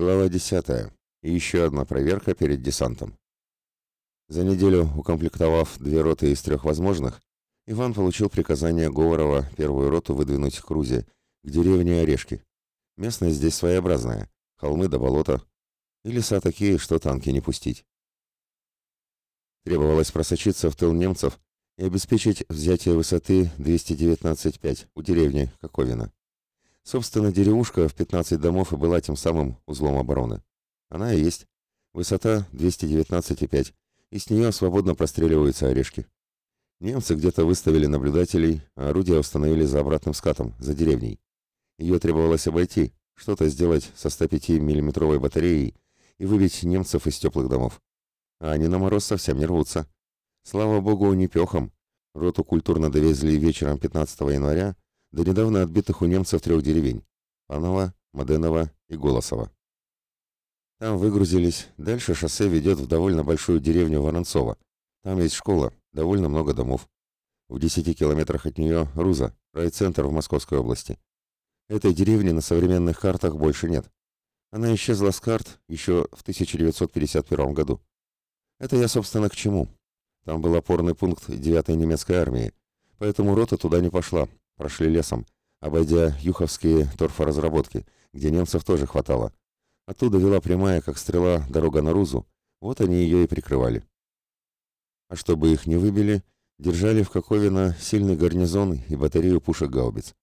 Глава 10. И еще одна проверка перед десантом. За неделю, укомплектовав две роты из трех возможных, Иван получил приказание Говорова первую роту выдвинуть к Рузе, к деревне Орешки. Местность здесь своеобразная, холмы до болота, и леса такие, что танки не пустить. Требовалось просочиться в тыл немцев и обеспечить взятие высоты 219,5 у деревни Коковина. Собственно, деревушка в 15 домов и была тем самым узлом обороны. Она и есть. Высота 219,5, и с нее свободно простреливаются орешки. Немцы где-то выставили наблюдателей, а орудия установили за обратным скатом, за деревней. Ее требовалось обойти, что-то сделать со 105 миллиметровой батареей и выбить немцев из теплых домов. А они на мороз совсем не рвутся. Слава богу, не пехом. Роту культурно довезли вечером 15 января, до недавно отбитых у немцев трех деревень – Панова, Маденова и Голосова. Там выгрузились, дальше шоссе ведет в довольно большую деревню Воронцова. Там есть школа, довольно много домов. В 10 километрах от нее Руза, райцентр в Московской области. Этой деревни на современных картах больше нет. Она исчезла с карт еще в 1951 году. Это я, собственно, к чему? Там был опорный пункт 9-й немецкой армии, поэтому рота туда не пошла, Прошли лесом, обойдя юховские торфоразработки, где немцев тоже хватало. Оттуда вела прямая, как стрела, дорога на Рузу. Вот они ее и прикрывали. А чтобы их не выбили, держали в Коковино сильный гарнизон и батарею пушек гаубиц.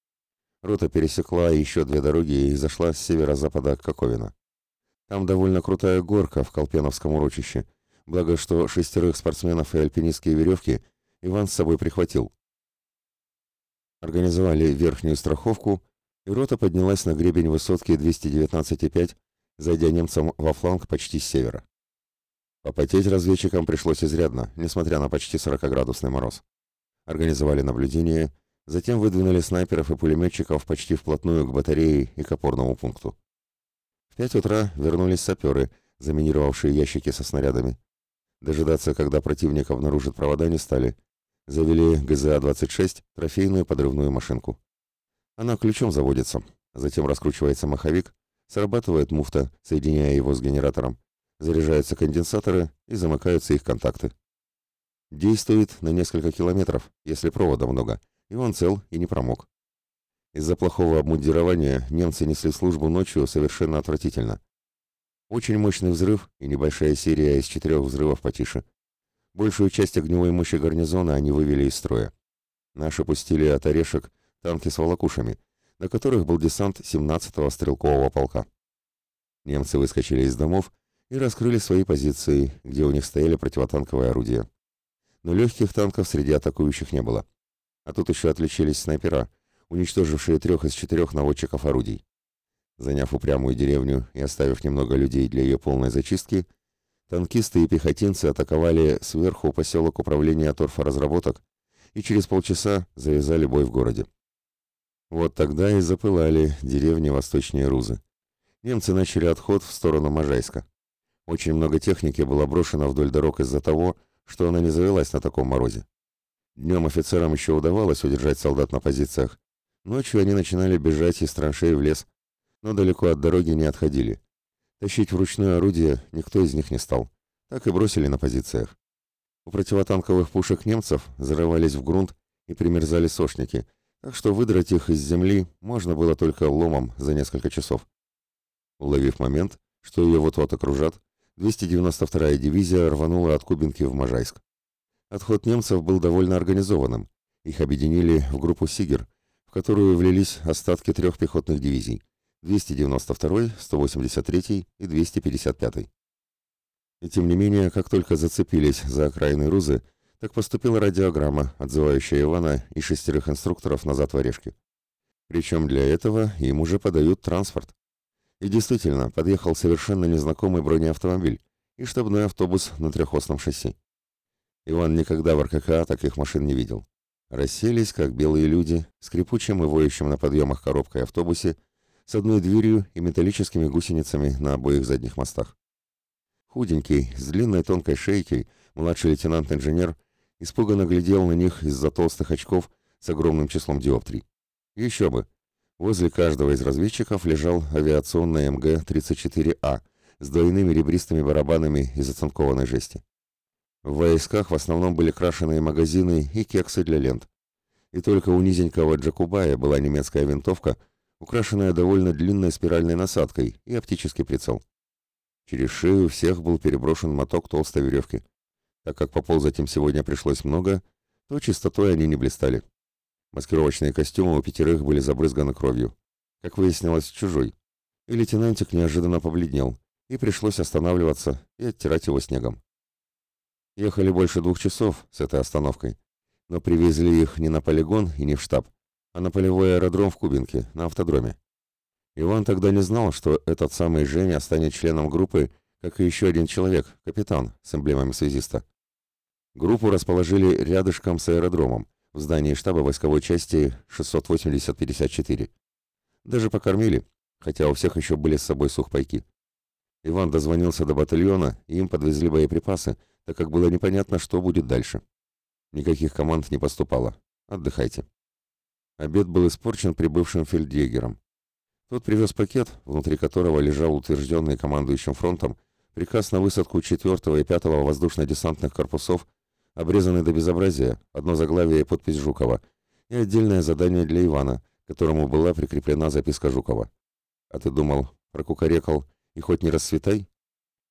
Рота пересекла еще две дороги и зашла с северо-запада к Коковино. Там довольно крутая горка в Колпеновском урочище, благо что шестерых спортсменов и альпинистские веревки Иван с собой прихватил. Организовали верхнюю страховку, и рота поднялась на гребень высотки 219,5, зайдя немцам во фланг почти с севера. Попотеть разведчикам пришлось изрядно, несмотря на почти 40-градусный мороз. Организовали наблюдение, затем выдвинули снайперов и пулеметчиков почти вплотную к батарее и к опорному пункту. В пять утра вернулись саперы, заминировавшие ящики со снарядами. Дожидаться, когда противник обнаружит провода, не стали, Завели ГЗА-26, трофейную подрывную машинку. Она ключом заводится, затем раскручивается маховик, срабатывает муфта, соединяя его с генератором, заряжаются конденсаторы и замыкаются их контакты. Действует на несколько километров, если провода много, и он цел и не промок. Из-за плохого обмундирования немцы несли службу ночью совершенно отвратительно. Очень мощный взрыв и небольшая серия из четырех взрывов потише – Большую часть огневой мощи гарнизона они вывели из строя. Наши пустили от орешек танки с волокушами, на которых был десант 17-го стрелкового полка. Немцы выскочили из домов и раскрыли свои позиции, где у них стояли противотанковые орудия. Но легких танков среди атакующих не было. А тут еще отличились снайпера, уничтожившие трех из четырех наводчиков орудий. Заняв упрямую деревню и оставив немного людей для ее полной зачистки, Танкисты и пехотинцы атаковали сверху поселок управления торфоразработок и через полчаса завязали бой в городе. Вот тогда и запылали деревни восточнее Рузы. Немцы начали отход в сторону Можайска. Очень много техники было брошено вдоль дорог из-за того, что она не завелась на таком морозе. Днем офицерам еще удавалось удержать солдат на позициях. Ночью они начинали бежать из траншей в лес, но далеко от дороги не отходили. Тащить вручную орудие никто из них не стал. Так и бросили на позициях. У противотанковых пушек немцев зарывались в грунт и примерзали сошники, так что выдрать их из земли можно было только ломом за несколько часов. Уловив момент, что ее вот-вот окружат, 292-я дивизия рванула от Кубинки в Можайск. Отход немцев был довольно организованным. Их объединили в группу «Сигер», в которую влились остатки трех пехотных дивизий. 292, 183 и 255. И тем не менее, как только зацепились за окраины Рузы, так поступила радиограмма, отзывающая Ивана и шестерых инструкторов назад в Орешки. Причем для этого им уже подают транспорт. И действительно, подъехал совершенно незнакомый бронеавтомобиль и штабной автобус на трехосном шасси. Иван никогда в РКК таких машин не видел. Расселись, как белые люди, скрипучим и воющим на подъемах коробкой автобусе, с одной дверью и металлическими гусеницами на обоих задних мостах. Худенький, с длинной тонкой шейкой, младший лейтенант-инженер испуганно глядел на них из-за толстых очков с огромным числом диоптрий. Еще бы! Возле каждого из разведчиков лежал авиационный МГ-34А с двойными ребристыми барабанами из оцинкованной жести. В войсках в основном были крашеные магазины и кексы для лент. И только у низенького Джакубая была немецкая винтовка, украшенная довольно длинной спиральной насадкой и оптический прицел. Через шею всех был переброшен моток толстой веревки. Так как поползать им сегодня пришлось много, то чистотой они не блистали. Маскировочные костюмы у пятерых были забрызганы кровью. Как выяснилось, чужой. И лейтенантик неожиданно побледнел, и пришлось останавливаться и оттирать его снегом. Ехали больше двух часов с этой остановкой, но привезли их не на полигон и не в штаб, а на полевой аэродром в Кубинке, на автодроме. Иван тогда не знал, что этот самый Женя станет членом группы, как и еще один человек, капитан, с эмблемами связиста. Группу расположили рядышком с аэродромом, в здании штаба войсковой части 680-54. Даже покормили, хотя у всех еще были с собой сухпайки. Иван дозвонился до батальона, и им подвезли боеприпасы, так как было непонятно, что будет дальше. Никаких команд не поступало. Отдыхайте. Обед был испорчен прибывшим фельдъегером. Тот привез пакет, внутри которого лежал утвержденный командующим фронтом приказ на высадку 4 и 5 воздушно-десантных корпусов обрезанный до безобразия, одно заглавие и подпись Жукова, и отдельное задание для Ивана, которому была прикреплена записка Жукова. «А ты думал, прокукарекал, и хоть не расцветай?»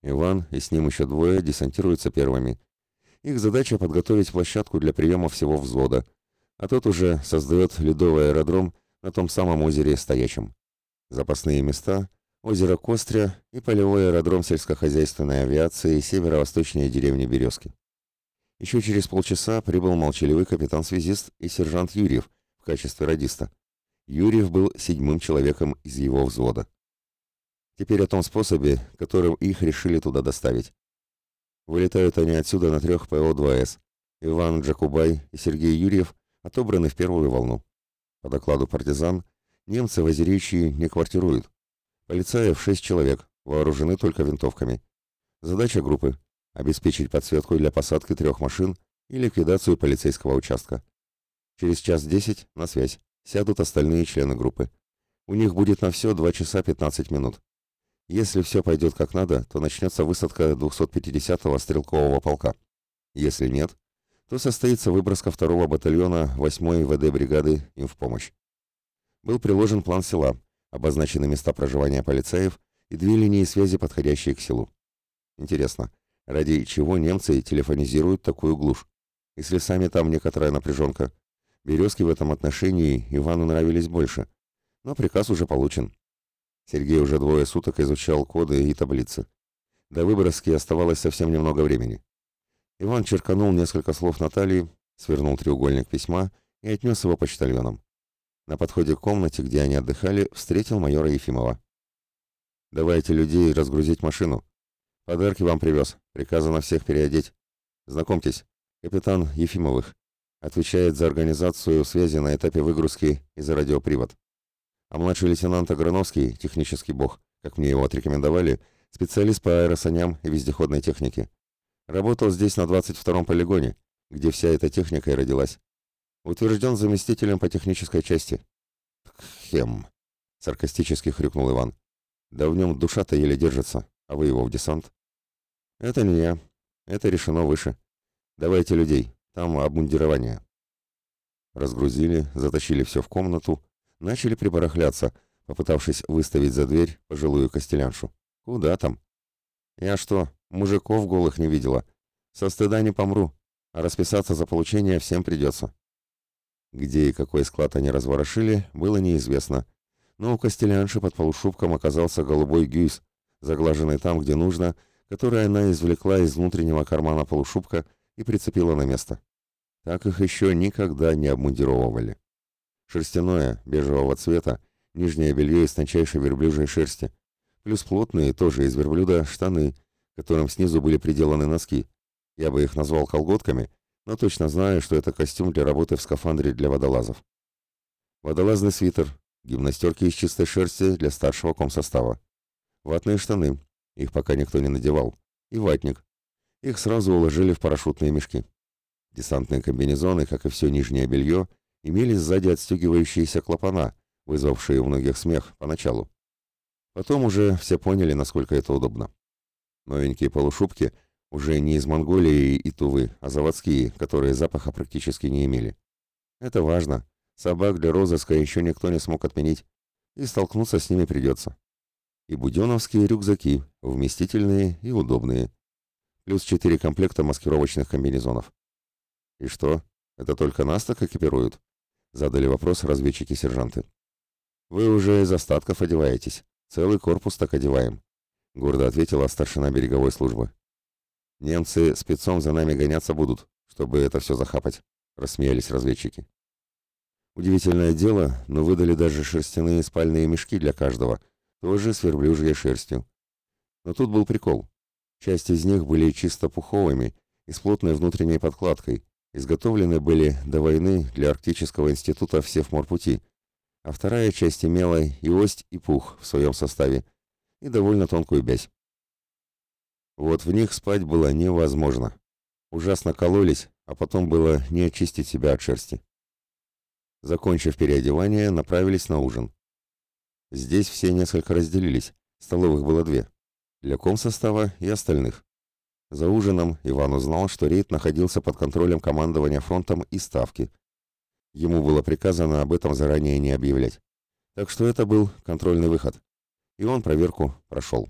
Иван и с ним еще двое десантируются первыми. Их задача подготовить площадку для приема всего взвода, а тот уже создает ледовый аэродром на том самом озере Стоячем. Запасные места – озеро Костря и полевой аэродром сельскохозяйственной авиации северо-восточнее деревни Березки. Еще через полчаса прибыл молчаливый капитан-связист и сержант Юрьев в качестве радиста. Юрьев был седьмым человеком из его взвода. Теперь о том способе, которым их решили туда доставить. Вылетают они отсюда на трех ПО-2С. Иван Джакубай и Сергей Юрьев отобраны в первую волну. По докладу партизан, немцы в Озеречье не квартируют. Полицаев шесть человек, вооружены только винтовками. Задача группы обеспечить подсветку для посадки трех машин и ликвидацию полицейского участка. Через час десять на связь сядут остальные члены группы. У них будет на все 2 часа 15 минут. Если все пойдет как надо, то начнется высадка 250-го стрелкового полка. Если нет, то состоится выброска второго батальона 8-й ВД бригады им в помощь. Был приложен план села, обозначены места проживания полицаев и две линии связи, подходящие к селу. Интересно, Ради чего немцы телефонизируют такую глушь? Если сами там некоторая напряженка. Березки в этом отношении Ивану нравились больше. Но приказ уже получен. Сергей уже двое суток изучал коды и таблицы. До выброски оставалось совсем немного времени. Иван черканул несколько слов Натальи, свернул треугольник письма и отнес его почтальонам. На подходе к комнате, где они отдыхали, встретил майора Ефимова. «Давайте людей разгрузить машину. Подарки вам привез. Приказано всех переодеть. Знакомьтесь, капитан Ефимовых. Отвечает за организацию связи на этапе выгрузки и за радиопривод. А младший лейтенант Аграновский, технический бог, как мне его отрекомендовали, специалист по аэросаням и вездеходной технике. Работал здесь на 22-м полигоне, где вся эта техника и родилась. Утвержден заместителем по технической части. «Хем!» — саркастически хрюкнул Иван. «Да в нем душа-то еле держится, а вы его в десант». «Это не я. Это решено выше. Давайте людей. Там обмундирование». Разгрузили, затащили все в комнату, начали прибарахляться, попытавшись выставить за дверь пожилую костеляншу. «Куда там?» «Я что, мужиков голых не видела? Со стыда не помру, а расписаться за получение всем придется». Где и какой склад они разворошили, было неизвестно. Но у костелянши под полушубком оказался голубой гюйс, заглаженный там, где нужно, который она извлекла из внутреннего кармана полушубка и прицепила на место. Так их еще никогда не обмундировывали. Шерстяное, бежевого цвета, нижнее белье из тончайшей верблюжьей шерсти, плюс плотные, тоже из верблюда, штаны, которым снизу были приделаны носки. Я бы их назвал колготками, но точно знаю, что это костюм для работы в скафандре для водолазов. Водолазный свитер, гимнастерки из чистой шерсти для старшего комсостава. Ватные штаны, их пока никто не надевал. И ватник. Их сразу уложили в парашютные мешки. Десантные комбинезоны, как и все нижнее белье, имели сзади отстегивающиеся клапана, вызвавшие у многих смех поначалу. Потом уже все поняли, насколько это удобно. Новенькие полушубки уже не из Монголии и Тувы, а заводские, которые запаха практически не имели. Это важно. Собак для розыска еще никто не смог отменить, и столкнуться с ними придется. И буденовские рюкзаки, вместительные и удобные. Плюс четыре комплекта маскировочных комбинезонов. И что, это только нас так экипируют? Задали вопрос разведчики-сержанты. Вы уже из остатков одеваетесь. Целый корпус так одеваем. Гордо ответила старшина береговой службы. Немцы спецом за нами гоняться будут, чтобы это все захапать, рассмеялись разведчики. Удивительное дело, но выдали даже шерстяные спальные мешки для каждого, тоже с верблюжьей шерстью. Но тут был прикол. Часть из них были чисто пуховыми и с плотной внутренней подкладкой, изготовлены были до войны для Арктического института в Севморпути, а вторая часть имела и ость, и пух в своем составе, и довольно тонкую бязь. Вот в них спать было невозможно. Ужасно кололись, а потом было не очистить себя от шерсти. Закончив переодевание, направились на ужин. Здесь все несколько разделились, столовых было две, для комсостава и остальных. За ужином Иван узнал, что рейд находился под контролем командования фронтом и ставки. Ему было приказано об этом заранее не объявлять. Так что это был контрольный выход. И он проверку прошел.